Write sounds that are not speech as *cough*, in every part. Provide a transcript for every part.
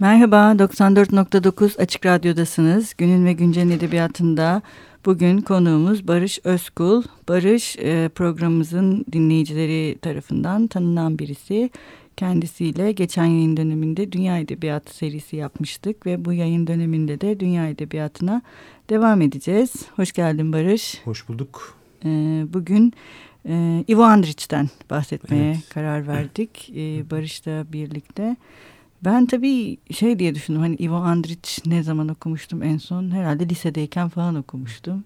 Merhaba, 94.9 Açık Radyo'dasınız. Günün ve Güncel Edebiyatı'nda bugün konuğumuz Barış Özkul. Barış e, programımızın dinleyicileri tarafından tanınan birisi. Kendisiyle geçen yayın döneminde Dünya Edebiyatı serisi yapmıştık ve bu yayın döneminde de Dünya Edebiyatı'na devam edeceğiz. Hoş geldin Barış. Hoş bulduk. E, bugün e, Ivo Andrić'ten bahsetmeye evet. karar verdik. Barış'la birlikte. Ben tabii şey diye düşündüm hani Ivo Andrić ne zaman okumuştum en son herhalde lisedeyken falan okumuştum.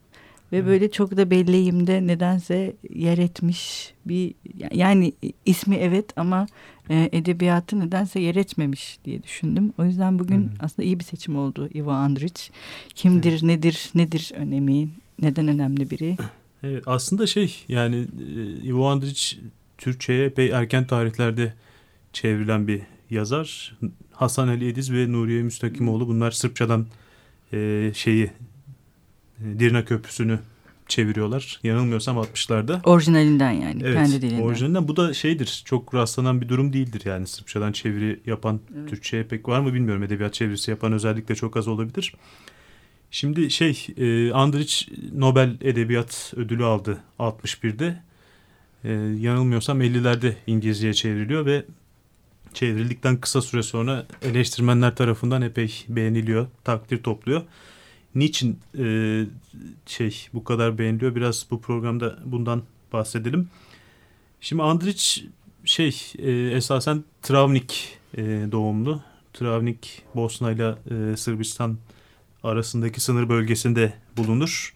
Ve evet. böyle çok da belleyimde nedense yer etmiş bir yani ismi evet ama e, edebiyatı nedense yer etmemiş diye düşündüm. O yüzden bugün hmm. aslında iyi bir seçim oldu Ivo Andrić. Kimdir, evet. nedir, nedir önemi, neden önemli biri? *clears throat* Evet, aslında şey yani e, Ivo Andrić Türkçe'ye epey erken tarihlerde çevrilen bir yazar. Hasan Ali Ediz ve Nuriye Müstakimoğlu bunlar Sırpçadan e, şeyi e, Dirna Köprüsü'nü çeviriyorlar. Yanılmıyorsam 60'larda. Orijinalinden yani evet, kendi dilinden. Orijinalinden. Bu da şeydir çok rastlanan bir durum değildir yani Sırpçadan çeviri yapan evet. Türkçe'ye pek var mı bilmiyorum. Edebiyat çevirisi yapan özellikle çok az olabilir. Şimdi şey e, Andrić Nobel Edebiyat Ödülü aldı 61'de. E, yanılmıyorsam 50'lerde İngilizceye çevriliyor ve çevrildikten kısa süre sonra eleştirmenler tarafından epey beğeniliyor, takdir topluyor. Niçin e, şey bu kadar beğeniliyor? Biraz bu programda bundan bahsedelim. Şimdi Andrić şey e, esasen Travnik e, doğumlu. Travnik Bosna ile e, Sırbistan arasındaki sınır bölgesinde bulunur.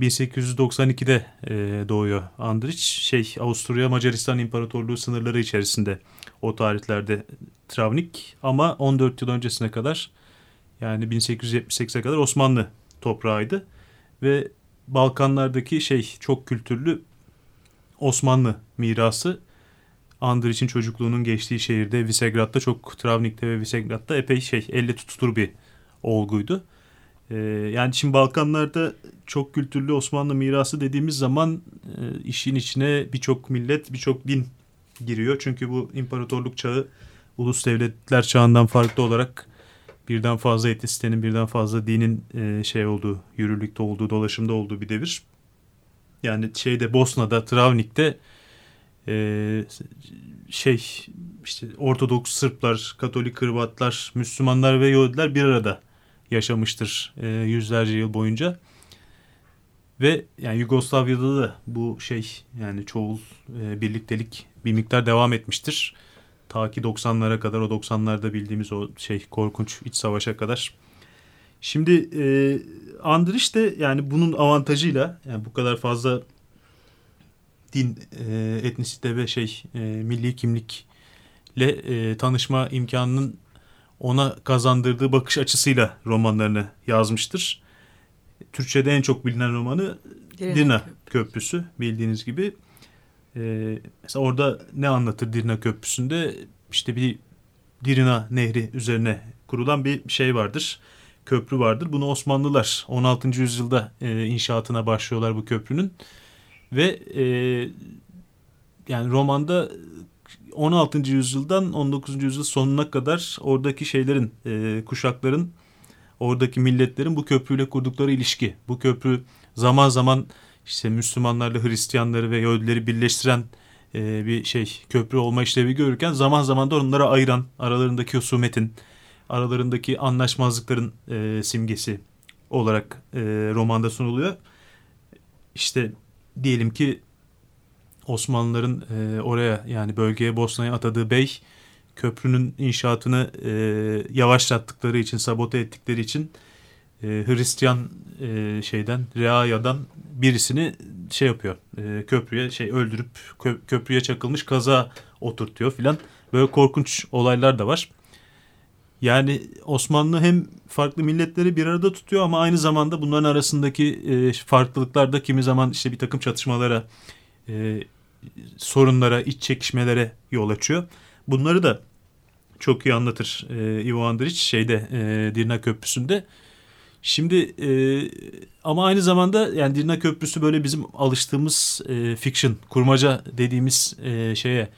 1892'de e, doğuyor Andrić. Şey Avusturya Macaristan İmparatorluğu sınırları içerisinde o tarihlerde Travnik ama 14 yıl öncesine kadar yani 1878'e kadar Osmanlı toprağıydı ve Balkanlardaki şey çok kültürlü Osmanlı mirası Andrić'in çocukluğunun geçtiği şehirde Visegrad'da çok Travnik'te ve Visegrad'da epey şey elle tutulur bir olguydu. Ee, yani şimdi Balkanlarda çok kültürlü Osmanlı mirası dediğimiz zaman e, işin içine birçok millet, birçok din giriyor. Çünkü bu imparatorluk çağı ulus devletler çağından farklı olarak birden fazla etnisitenin, birden fazla dinin e, şey olduğu, yürürlükte olduğu, dolaşımda olduğu bir devir. Yani şeyde Bosna'da, Travnik'te e, şey işte Ortodoks Sırplar, Katolik Hırvatlar, Müslümanlar ve Yahudiler bir arada yaşamıştır yüzlerce yıl boyunca. Ve yani Yugoslavya'da da bu şey yani çoğul e, birliktelik bir miktar devam etmiştir. Ta ki 90'lara kadar o 90'larda bildiğimiz o şey korkunç iç savaşa kadar. Şimdi e, Andrić de yani bunun avantajıyla yani bu kadar fazla din, e, etnisite ve şey e, milli kimlikle e, tanışma imkanının ona kazandırdığı bakış açısıyla romanlarını yazmıştır. Türkçe'de en çok bilinen romanı Dirna, Dirna Köprüsü bildiğiniz gibi. Ee, mesela orada ne anlatır Dirna Köprüsü'nde? İşte bir Dirna Nehri üzerine kurulan bir şey vardır. Köprü vardır. Bunu Osmanlılar 16. yüzyılda e, inşaatına başlıyorlar bu köprünün. Ve e, yani romanda 16. yüzyıldan 19. yüzyıl sonuna kadar oradaki şeylerin, e, kuşakların, oradaki milletlerin bu köprüyle kurdukları ilişki. Bu köprü zaman zaman işte Müslümanlarla Hristiyanları ve Yahudileri birleştiren e, bir şey köprü olma işlevi görürken zaman zaman da onlara ayıran aralarındaki husumetin, aralarındaki anlaşmazlıkların e, simgesi olarak e, romanda sunuluyor. İşte diyelim ki Osmanlıların e, oraya yani bölgeye Bosna'ya atadığı bey köprünün inşaatını e, yavaşlattıkları için, sabote ettikleri için e, Hristiyan e, şeyden, Reaya'dan birisini şey yapıyor. E, köprüye şey öldürüp kö, köprüye çakılmış kaza oturtuyor filan. Böyle korkunç olaylar da var. Yani Osmanlı hem farklı milletleri bir arada tutuyor ama aynı zamanda bunların arasındaki e, farklılıklar da kimi zaman işte bir takım çatışmalara e, sorunlara, iç çekişmelere yol açıyor. Bunları da çok iyi anlatır e, Ivo Andrić şeyde e, Dirna Köprüsü'nde. Şimdi e, ama aynı zamanda yani Dirna Köprüsü böyle bizim alıştığımız e, fiction, kurmaca dediğimiz e, şeye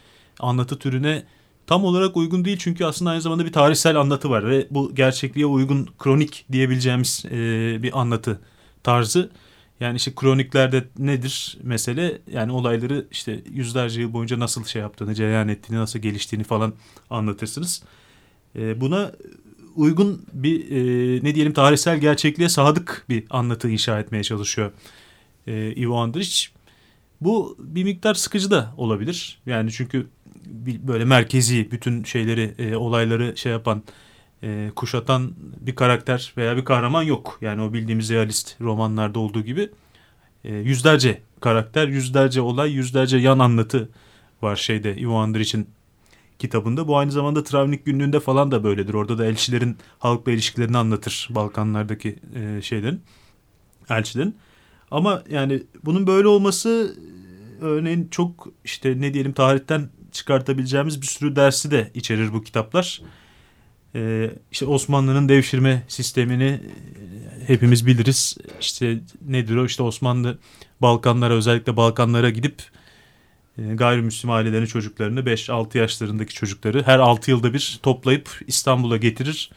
anlatı türüne tam olarak uygun değil çünkü aslında aynı zamanda bir tarihsel anlatı var ve bu gerçekliğe uygun kronik diyebileceğimiz e, bir anlatı tarzı. Yani işte kroniklerde nedir mesele? Yani olayları işte yüzlerce yıl boyunca nasıl şey yaptığını, cereyan ettiğini, nasıl geliştiğini falan anlatırsınız. E, buna uygun bir e, ne diyelim tarihsel gerçekliğe sadık bir anlatı inşa etmeye çalışıyor e, Ivo Andrić. Bu bir miktar sıkıcı da olabilir. Yani çünkü böyle merkezi bütün şeyleri, e, olayları şey yapan, e, kuşatan bir karakter veya bir kahraman yok. Yani o bildiğimiz realist romanlarda olduğu gibi e, yüzlerce karakter, yüzlerce olay, yüzlerce yan anlatı var şeyde Ivo Andrić'in kitabında. Bu aynı zamanda Travnik günlüğünde falan da böyledir. Orada da elçilerin halkla ilişkilerini anlatır Balkanlardaki e, şeylerin, elçilerin. Ama yani bunun böyle olması örneğin çok işte ne diyelim tarihten çıkartabileceğimiz bir sürü dersi de içerir bu kitaplar. Ee, işte Osmanlı'nın devşirme sistemini e, hepimiz biliriz. İşte nedir o? İşte Osmanlı Balkanlara özellikle Balkanlara gidip e, gayrimüslim ailelerin çocuklarını 5-6 yaşlarındaki çocukları her 6 yılda bir toplayıp İstanbul'a getirir.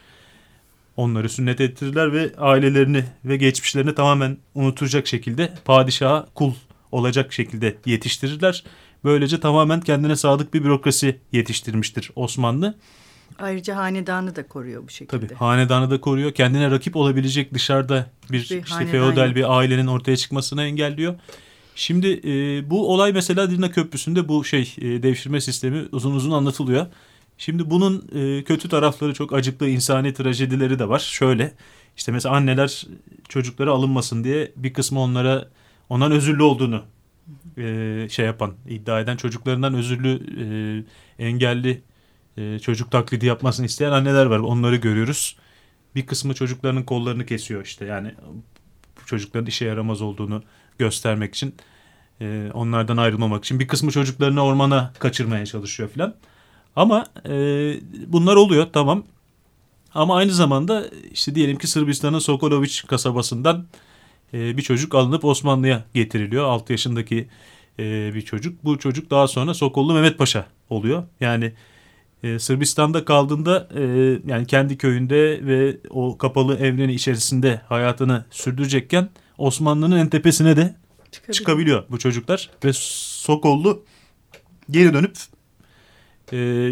Onları sünnet ettirirler ve ailelerini ve geçmişlerini tamamen unutacak şekilde padişaha kul olacak şekilde yetiştirirler. Böylece tamamen kendine sadık bir bürokrasi yetiştirmiştir Osmanlı. Ayrıca hanedanı da koruyor bu şekilde. Tabii hanedanı da koruyor. Kendine rakip olabilecek dışarıda bir, bir işte feodal bir ailenin ortaya çıkmasını engelliyor. Şimdi e, bu olay mesela Dirna Köprüsü'nde bu şey e, devşirme sistemi uzun uzun anlatılıyor. Şimdi bunun e, kötü tarafları çok acıklı insani trajedileri de var. Şöyle işte mesela anneler çocukları alınmasın diye bir kısmı onlara ondan özürlü olduğunu e, şey yapan iddia eden çocuklarından özürlü e, engelli e, çocuk taklidi yapmasını isteyen anneler var. Onları görüyoruz. Bir kısmı çocuklarının kollarını kesiyor işte yani çocukların işe yaramaz olduğunu göstermek için e, onlardan ayrılmamak için bir kısmı çocuklarını ormana kaçırmaya çalışıyor filan. Ama e, bunlar oluyor tamam. Ama aynı zamanda işte diyelim ki Sırbistan'ın Sokoloviç kasabasından bir çocuk alınıp Osmanlı'ya getiriliyor. 6 yaşındaki bir çocuk. Bu çocuk daha sonra Sokollu Mehmet Paşa oluyor. Yani e, Sırbistan'da kaldığında e, yani kendi köyünde ve o kapalı evrenin içerisinde hayatını sürdürecekken Osmanlı'nın en tepesine de çıkabiliyor, çıkabiliyor bu çocuklar. Ve Sokollu geri dönüp e,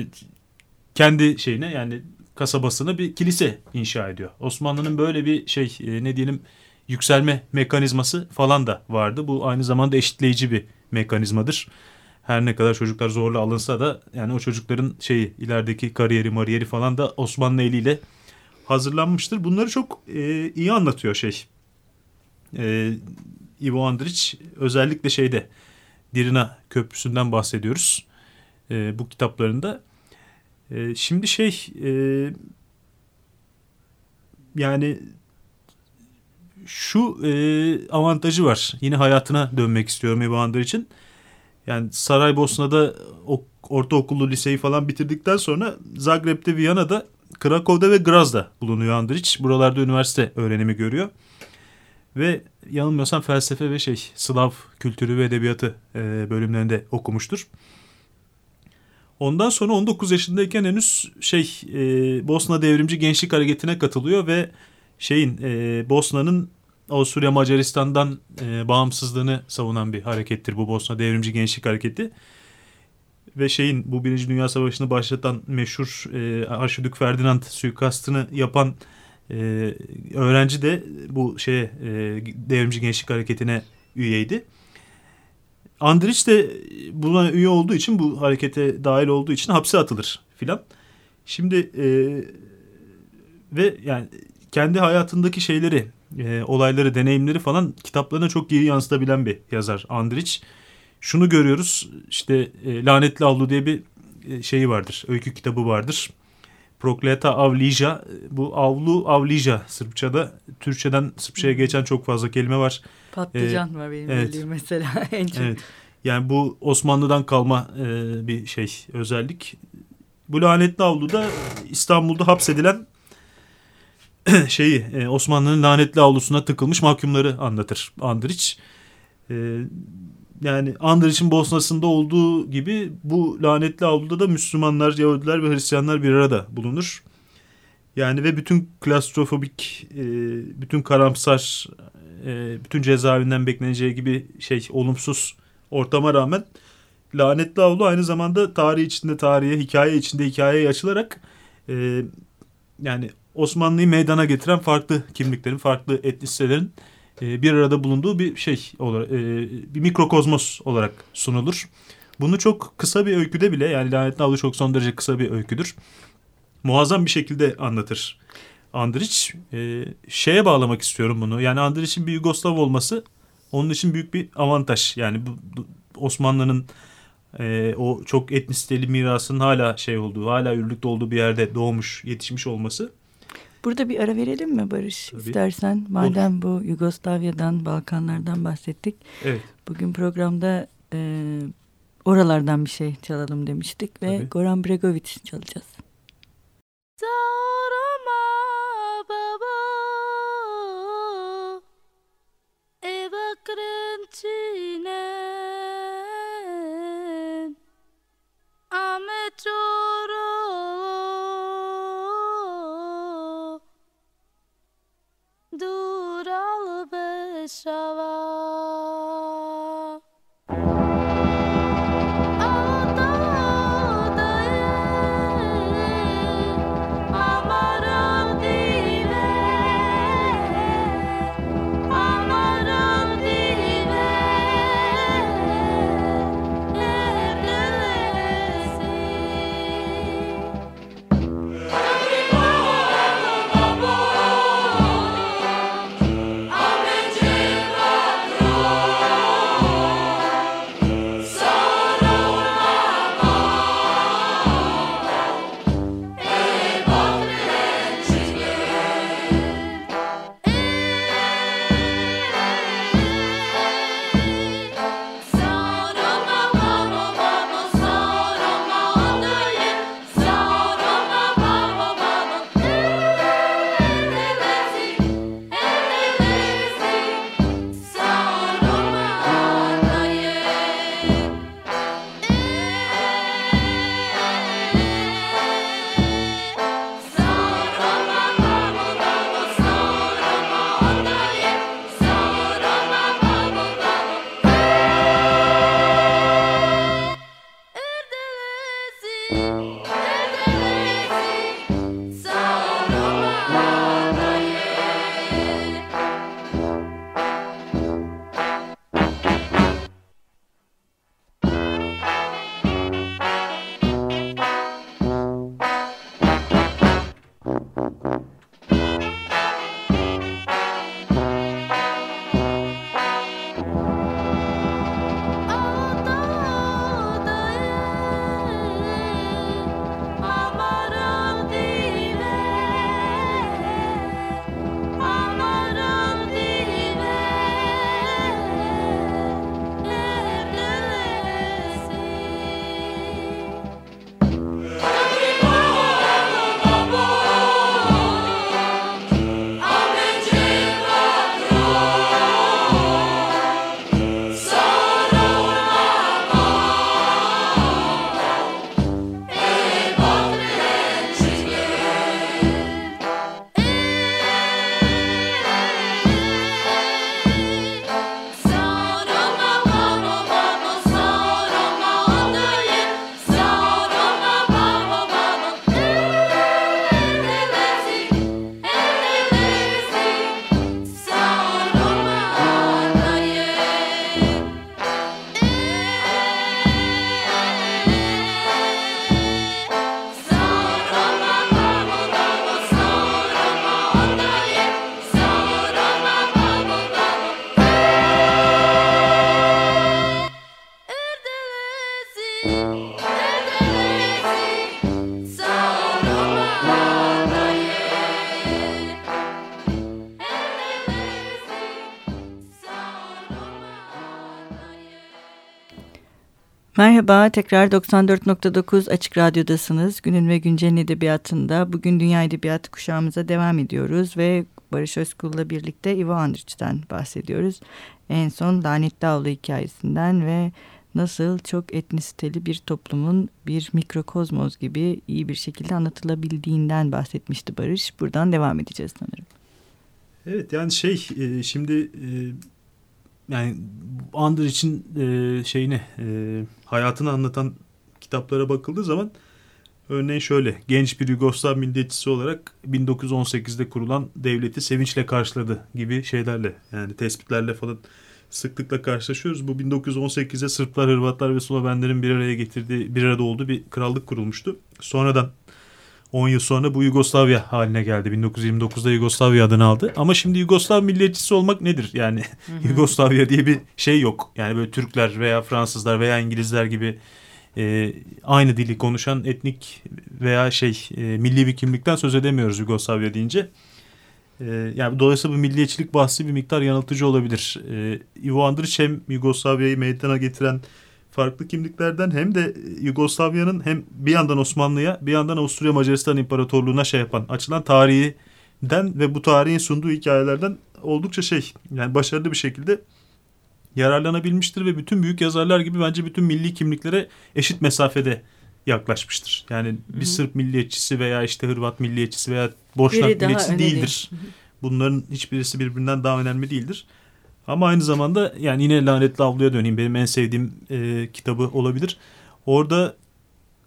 kendi şeyine yani kasabasına bir kilise inşa ediyor. Osmanlı'nın böyle bir şey e, ne diyelim yükselme mekanizması falan da vardı. Bu aynı zamanda eşitleyici bir mekanizmadır. Her ne kadar çocuklar zorla alınsa da yani o çocukların şeyi ilerideki kariyeri mariyeri falan da Osmanlı eliyle hazırlanmıştır. Bunları çok e, iyi anlatıyor şey. E, Ivo Andrić özellikle şeyde Dirina Köprüsü'nden bahsediyoruz. E, bu kitaplarında. E, şimdi şey e, yani şu e, avantajı var. Yine hayatına dönmek istiyorum Ebu için. Yani Saraybosna'da o, ortaokulu, liseyi falan bitirdikten sonra Zagreb'de, Viyana'da, Krakow'da ve Graz'da bulunuyor Andrić. Buralarda üniversite öğrenimi görüyor. Ve yanılmıyorsam felsefe ve şey Slav kültürü ve edebiyatı e, bölümlerinde okumuştur. Ondan sonra 19 yaşındayken henüz şey e, Bosna Devrimci Gençlik Hareketi'ne katılıyor ve şeyin e, Bosna'nın Avusturya Macaristan'dan e, bağımsızlığını savunan bir harekettir bu Bosna Devrimci Gençlik Hareketi. Ve şeyin bu Birinci Dünya Savaşı'nı başlatan meşhur e, Arşidük Ferdinand suikastını yapan e, öğrenci de bu şeye e, Devrimci Gençlik Hareketi'ne üyeydi. Andrić de buna üye olduğu için bu harekete dahil olduğu için hapse atılır filan. Şimdi e, ve yani kendi hayatındaki şeyleri, e, olayları, deneyimleri falan kitaplarına çok iyi yansıtabilen bir yazar Andrić. Şunu görüyoruz işte e, Lanetli Avlu diye bir e, şeyi vardır, öykü kitabı vardır. Prokleta Avlija, bu avlu Avlija Sırpçada, Türkçeden Sırpçaya geçen çok fazla kelime var. Patlıcan ee, var benim evet, bildiğim mesela *laughs* en çok. Evet. Yani bu Osmanlı'dan kalma e, bir şey özellik. Bu lanetli avluda İstanbul'da hapsedilen *clears throat* şeyi e, Osmanlı'nın lanetli avlusuna tıkılmış mahkumları anlatır Andrić. E, yani Andrić'in Bosna'sında olduğu gibi bu lanetli avluda da Müslümanlar, Yahudiler ve Hristiyanlar bir arada bulunur. Yani ve bütün klastrofobik, e, bütün karamsar, e, bütün cezaevinden bekleneceği gibi şey olumsuz ortama rağmen lanetli avlu aynı zamanda tarih içinde tarihe, hikaye içinde hikayeye açılarak yani Osmanlı'yı meydana getiren farklı kimliklerin, farklı etnisitelerin e, bir arada bulunduğu bir şey olarak, e, bir mikrokozmos olarak sunulur. Bunu çok kısa bir öyküde bile yani lanetli avlu çok son derece kısa bir öyküdür. Muazzam bir şekilde anlatır. Andrić e, şeye bağlamak istiyorum bunu. Yani Andrić'in bir Yugoslav olması onun için büyük bir avantaj. Yani bu, bu Osmanlı'nın e, o çok etnisiteli mirasının hala şey olduğu, hala yürürlükte olduğu bir yerde doğmuş, yetişmiş olması. Burada bir ara verelim mi Barış Tabii. istersen? Madem Olur. bu Yugoslavya'dan, Balkanlardan bahsettik. Evet. Bugün programda e, oralardan bir şey çalalım demiştik ve Tabii. Goran Bregovic çalacağız. Sorma Merhaba, tekrar 94.9 Açık Radyo'dasınız. Günün ve Güncel'in edebiyatında bugün Dünya Edebiyatı kuşağımıza devam ediyoruz ve Barış Özkul'la birlikte Ivo Andrić'ten bahsediyoruz. En son Lanetli Avlu hikayesinden ve nasıl çok etnisiteli bir toplumun bir mikrokozmoz gibi iyi bir şekilde anlatılabildiğinden bahsetmişti Barış. Buradan devam edeceğiz sanırım. Evet yani şey e, şimdi e, yani Andr için e, şeyini hayatını anlatan kitaplara bakıldığı zaman örneğin şöyle genç bir Yugoslav milliyetçisi olarak 1918'de kurulan devleti sevinçle karşıladı gibi şeylerle yani tespitlerle falan sıklıkla karşılaşıyoruz. Bu 1918'de Sırplar, Hırvatlar ve Slovenlerin bir araya getirdiği, bir arada olduğu bir krallık kurulmuştu. Sonradan 10 yıl sonra bu Yugoslavya haline geldi. 1929'da Yugoslavya adını aldı. Ama şimdi Yugoslav milliyetçisi olmak nedir? Yani *laughs* Yugoslavya diye bir şey yok. Yani böyle Türkler veya Fransızlar veya İngilizler gibi e, aynı dili konuşan etnik veya şey e, milli bir kimlikten söz edemiyoruz Yugoslavya deyince. E, yani dolayısıyla bu milliyetçilik bahsi bir miktar yanıltıcı olabilir. E, Ivo Andrić hem Yugoslavya'yı meydana getiren farklı kimliklerden hem de Yugoslavya'nın hem bir yandan Osmanlı'ya bir yandan Avusturya Macaristan İmparatorluğu'na şey yapan açılan tarihinden ve bu tarihin sunduğu hikayelerden oldukça şey yani başarılı bir şekilde yararlanabilmiştir ve bütün büyük yazarlar gibi bence bütün milli kimliklere eşit mesafede yaklaşmıştır. Yani bir Hı-hı. Sırp milliyetçisi veya işte Hırvat milliyetçisi veya Boşnak milliyetçisi değildir. Değil. Bunların hiçbirisi birbirinden daha önemli değildir. Ama aynı zamanda yani yine Lanetli Avlu'ya döneyim. Benim en sevdiğim e, kitabı olabilir. Orada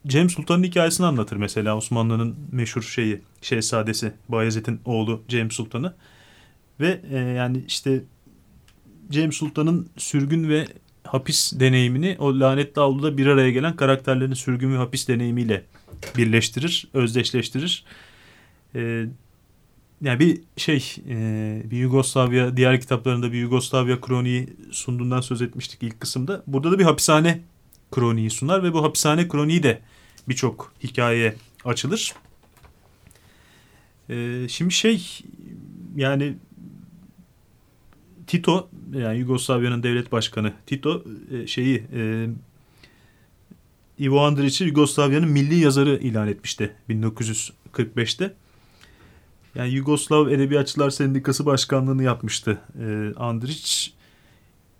Cem Sultan'ın hikayesini anlatır mesela Osmanlı'nın meşhur şeyi şehzadesi Bayezid'in oğlu Cem Sultan'ı. Ve e, yani işte Cem Sultan'ın sürgün ve hapis deneyimini o lanetli avluda bir araya gelen karakterlerin sürgün ve hapis deneyimiyle birleştirir, özdeşleştirir. Ee, yani bir şey, e, bir Yugoslavya, diğer kitaplarında bir Yugoslavya kroniği sunduğundan söz etmiştik ilk kısımda. Burada da bir hapishane kroniği sunar ve bu hapishane kroniği de birçok hikayeye açılır. Ee, şimdi şey, yani Tito yani Yugoslavya'nın devlet başkanı Tito e, şeyi e, Ivo Andrić'i Yugoslavya'nın milli yazarı ilan etmişti 1945'te. Yani Yugoslav Edebiyatçılar Sendikası Başkanlığını yapmıştı e, Andrić.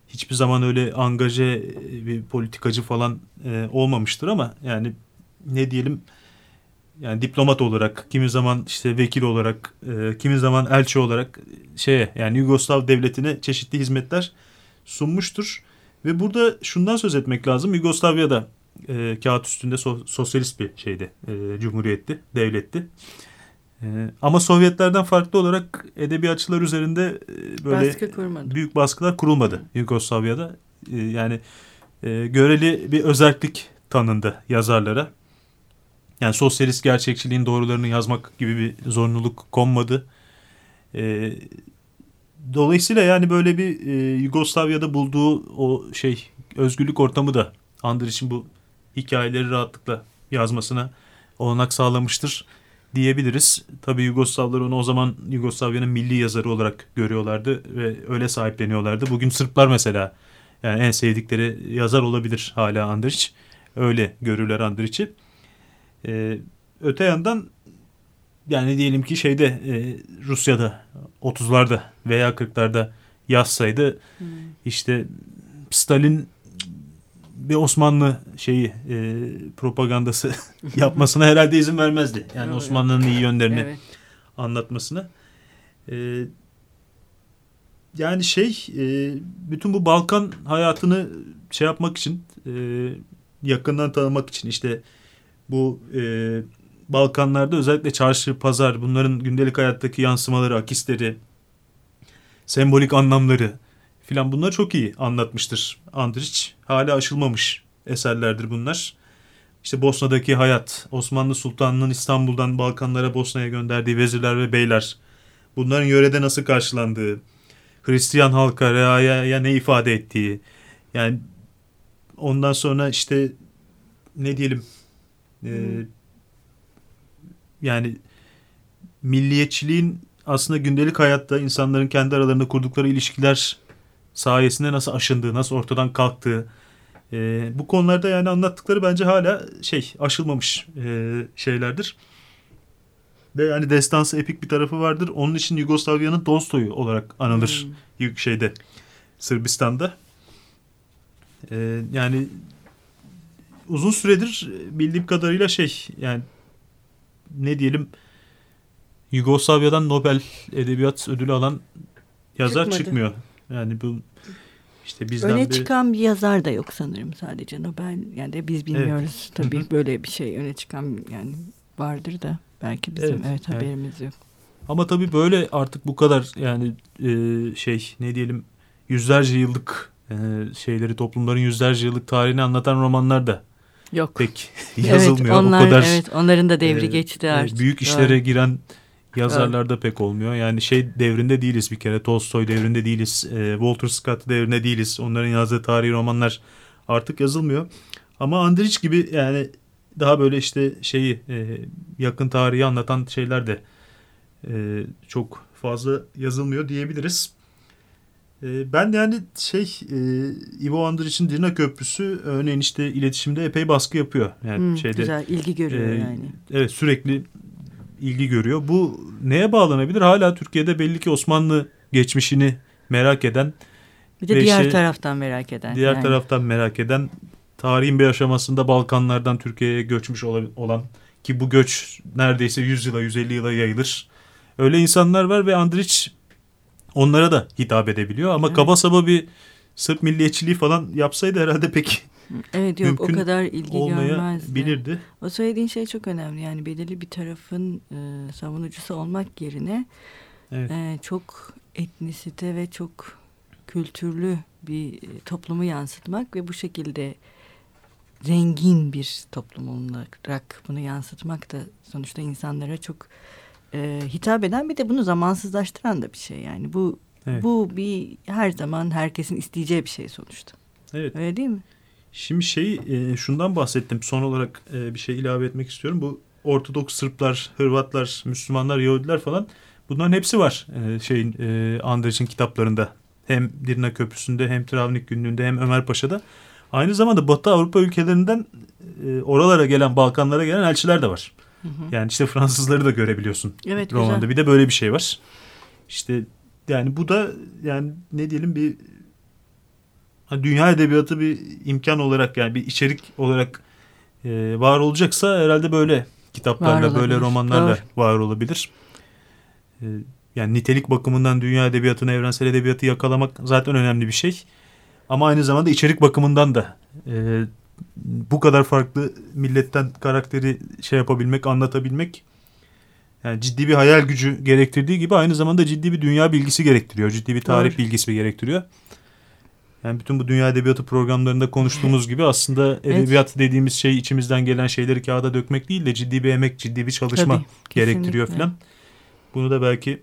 Hiçbir zaman öyle angaje bir politikacı falan e, olmamıştır ama yani ne diyelim yani diplomat olarak, kimi zaman işte vekil olarak, e, kimi zaman elçi olarak şeye yani Yugoslav devletine çeşitli hizmetler sunmuştur. Ve burada şundan söz etmek lazım. Yugoslavya'da e, kağıt üstünde so, sosyalist bir şeydi, e, cumhuriyetti, devletti. E, ama Sovyetlerden farklı olarak edebiyatçılar üzerinde e, böyle Baskı büyük baskılar kurulmadı Yugoslavya'da. E, yani e, göreli bir özellik tanındı yazarlara. Yani sosyalist gerçekçiliğin doğrularını yazmak gibi bir zorunluluk konmadı. E, dolayısıyla yani böyle bir e, Yugoslavya'da bulduğu o şey özgürlük ortamı da için bu hikayeleri rahatlıkla yazmasına olanak sağlamıştır diyebiliriz. Tabii Yugoslavlar onu o zaman Yugoslavya'nın milli yazarı olarak görüyorlardı ve öyle sahipleniyorlardı. Bugün Sırplar mesela yani en sevdikleri yazar olabilir hala Andrić. Öyle görürler Andrić'i. Ee, öte yandan yani diyelim ki şeyde e, Rusya'da 30'larda veya 40'larda yazsaydı hmm. işte Stalin bir Osmanlı şeyi e, propagandası *laughs* yapmasına herhalde izin vermezdi. Yani Osmanlı'nın iyi yönlerini evet. anlatmasına. E, yani şey e, bütün bu Balkan hayatını şey yapmak için e, yakından tanımak için işte bu e, Balkanlarda özellikle çarşı, pazar bunların gündelik hayattaki yansımaları, akisleri, sembolik anlamları filan bunları çok iyi anlatmıştır Andrić. Hala aşılmamış eserlerdir bunlar. İşte Bosna'daki hayat, Osmanlı Sultanı'nın İstanbul'dan Balkanlara Bosna'ya gönderdiği vezirler ve beyler, bunların yörede nasıl karşılandığı, Hristiyan halka, reaya ne ifade ettiği, yani ondan sonra işte ne diyelim e, yani milliyetçiliğin aslında gündelik hayatta insanların kendi aralarında kurdukları ilişkiler sayesinde nasıl aşındığı, nasıl ortadan kalktığı e, bu konularda yani anlattıkları bence hala şey aşılmamış e, şeylerdir. Ve yani destansı epik bir tarafı vardır. Onun için Yugoslavya'nın Tolstoy'u olarak anılır hmm. şeyde Sırbistan'da. Ee, yani uzun süredir bildiğim kadarıyla şey yani ne diyelim Yugoslavya'dan Nobel Edebiyat Ödülü alan yazar Çıkmadı. çıkmıyor. Yani bu işte bizden öne bir... çıkan bir yazar da yok sanırım sadece Nobel yani de biz bilmiyoruz evet. tabii böyle bir şey öne çıkan yani vardır da belki bizim evet, evet haberimiz evet. yok. Ama tabii böyle artık bu kadar yani e, şey ne diyelim yüzlerce yıllık e, şeyleri toplumların yüzlerce yıllık tarihini anlatan romanlar da yok. Pek *laughs* yazılmıyor. Evet, onlar, o kadar. Evet, onların da devri e, geçti artık. Büyük işlere Doğru. giren yazarlarda evet. pek olmuyor. Yani şey devrinde değiliz bir kere. Tolstoy devrinde değiliz. E, Walter Scott devrinde değiliz. Onların yazdığı tarihi romanlar artık yazılmıyor. Ama Andrich gibi yani daha böyle işte şeyi e, yakın tarihi anlatan şeyler de e, çok fazla yazılmıyor diyebiliriz. E, ben yani şey e, Ivo Andrić'in Dirna Köprüsü örneğin işte iletişimde epey baskı yapıyor. Yani hmm, şeyde güzel ilgi görüyor e, yani. Evet sürekli ilgi görüyor. Bu neye bağlanabilir? Hala Türkiye'de belli ki Osmanlı geçmişini merak eden bir de diğer şey, taraftan merak eden. Diğer yani. taraftan merak eden tarihin bir aşamasında Balkanlardan Türkiye'ye göçmüş olan ki bu göç neredeyse 100 yıla 150 yıla yayılır. Öyle insanlar var ve Andrić onlara da hitap edebiliyor ama evet. kaba saba bir Sırp milliyetçiliği falan yapsaydı herhalde pek Evet yok o kadar ilgi görmezdi. bilirdi. O söylediğin şey çok önemli. Yani belirli bir tarafın e, savunucusu olmak yerine evet. e, çok etnisite ve çok kültürlü bir toplumu yansıtmak ve bu şekilde zengin bir toplum olarak bunu yansıtmak da sonuçta insanlara çok e, hitap eden bir de bunu zamansızlaştıran da bir şey yani bu evet. bu bir her zaman herkesin isteyeceği bir şey sonuçta. Evet. Öyle değil mi? Şimdi şey e, şundan bahsettim son olarak e, bir şey ilave etmek istiyorum. Bu Ortodoks Sırplar, Hırvatlar, Müslümanlar, Yahudiler falan bunların hepsi var e, şeyin e, Andreç'in kitaplarında. Hem Dirna Köprüsü'nde hem Travnik Günlüğü'nde hem Ömer Paşa'da. Aynı zamanda Batı Avrupa ülkelerinden e, oralara gelen Balkanlara gelen elçiler de var. Hı hı. Yani işte Fransızları da görebiliyorsun evet, romanda. Güzel. Bir de böyle bir şey var. İşte yani bu da yani ne diyelim bir dünya edebiyatı bir imkan olarak yani bir içerik olarak e, var olacaksa herhalde böyle kitaplarla böyle romanlarla Doğru. var olabilir. E, yani nitelik bakımından dünya edebiyatını, evrensel edebiyatı yakalamak zaten önemli bir şey. Ama aynı zamanda içerik bakımından da e, bu kadar farklı milletten karakteri şey yapabilmek, anlatabilmek yani ciddi bir hayal gücü gerektirdiği gibi aynı zamanda ciddi bir dünya bilgisi gerektiriyor. Ciddi bir tarih Doğru. bilgisi gerektiriyor. Yani bütün bu dünya edebiyatı programlarında konuştuğumuz gibi aslında edebiyat evet. dediğimiz şey içimizden gelen şeyleri kağıda dökmek değil de ciddi bir emek, ciddi bir çalışma Tabii, gerektiriyor falan. Bunu da belki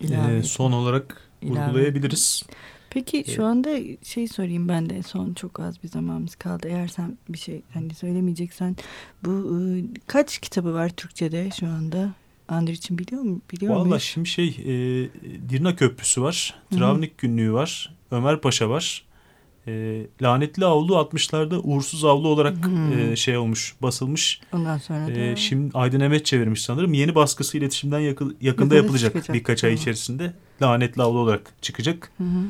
e, son olarak İlave. vurgulayabiliriz. Peki şu anda şey sorayım ben de son çok az bir zamanımız kaldı. Eğer sen bir şey hani söylemeyeceksen bu ıı, kaç kitabı var Türkçe'de şu anda? Andr için biliyor mu? Biliyor Valla şimdi şey e, Dirna Köprüsü var. Travnik Günlüğü var. Ömer Paşa var. E, Lanetli Avlu 60'larda uğursuz avlu olarak e, şey olmuş basılmış. Ondan sonra e, Şimdi Aydın Emet çevirmiş sanırım. Yeni baskısı iletişimden yakın, yakında yapılacak çıkacak. birkaç ay içerisinde. Lanetli Avlu olarak çıkacak. Hı hı.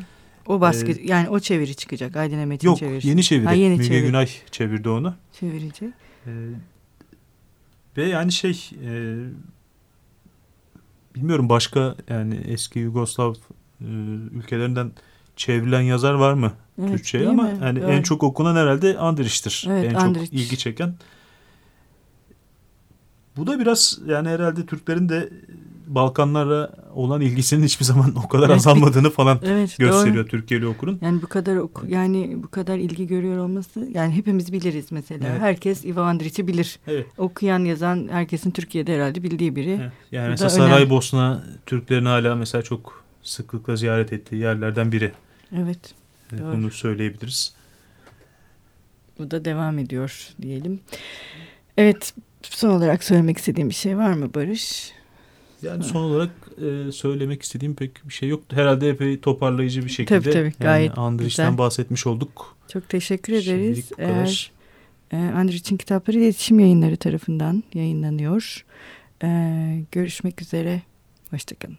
O baskı ee, yani o çeviri çıkacak Aydın Emet'in yok, çevirisi. Yok yeni çeviri. Ha, yeni Müge çeviri. Günay çevirdi onu. Çevirecek. Ee, ve yani şey e, bilmiyorum başka yani eski Yugoslav e, ülkelerinden çevrilen yazar var mı evet, Türkçe'ye ama mi? yani en çok okunan herhalde Andrić'tir. Evet, en Andrić. çok ilgi çeken. Bu da biraz yani herhalde Türklerin de Balkanlara olan ilgisinin hiçbir zaman o kadar evet, azalmadığını falan *laughs* evet, gösteriyor doğru. Türkiye'li okurun. Yani bu kadar oku, yani bu kadar ilgi görüyor olması yani hepimiz biliriz mesela. Evet. Herkes Ivo Andrić'i bilir. Evet. Okuyan yazan herkesin Türkiye'de herhalde bildiği biri. Evet. Yani bu mesela Saraybosna Türklerin hala mesela çok sıklıkla ziyaret ettiği yerlerden biri. Evet. Doğru. Bunu söyleyebiliriz. Bu da devam ediyor diyelim. Evet son olarak söylemek istediğim bir şey var mı Barış? Yani son olarak e, söylemek istediğim pek bir şey yok. Herhalde epey toparlayıcı bir şekilde. Tabii tabii gayet yani Andrić'ten bahsetmiş olduk. Çok teşekkür ederiz. Eğer e, Andrić'in kitapları iletişim yayınları tarafından yayınlanıyor. Ee, görüşmek üzere. Hoşçakalın.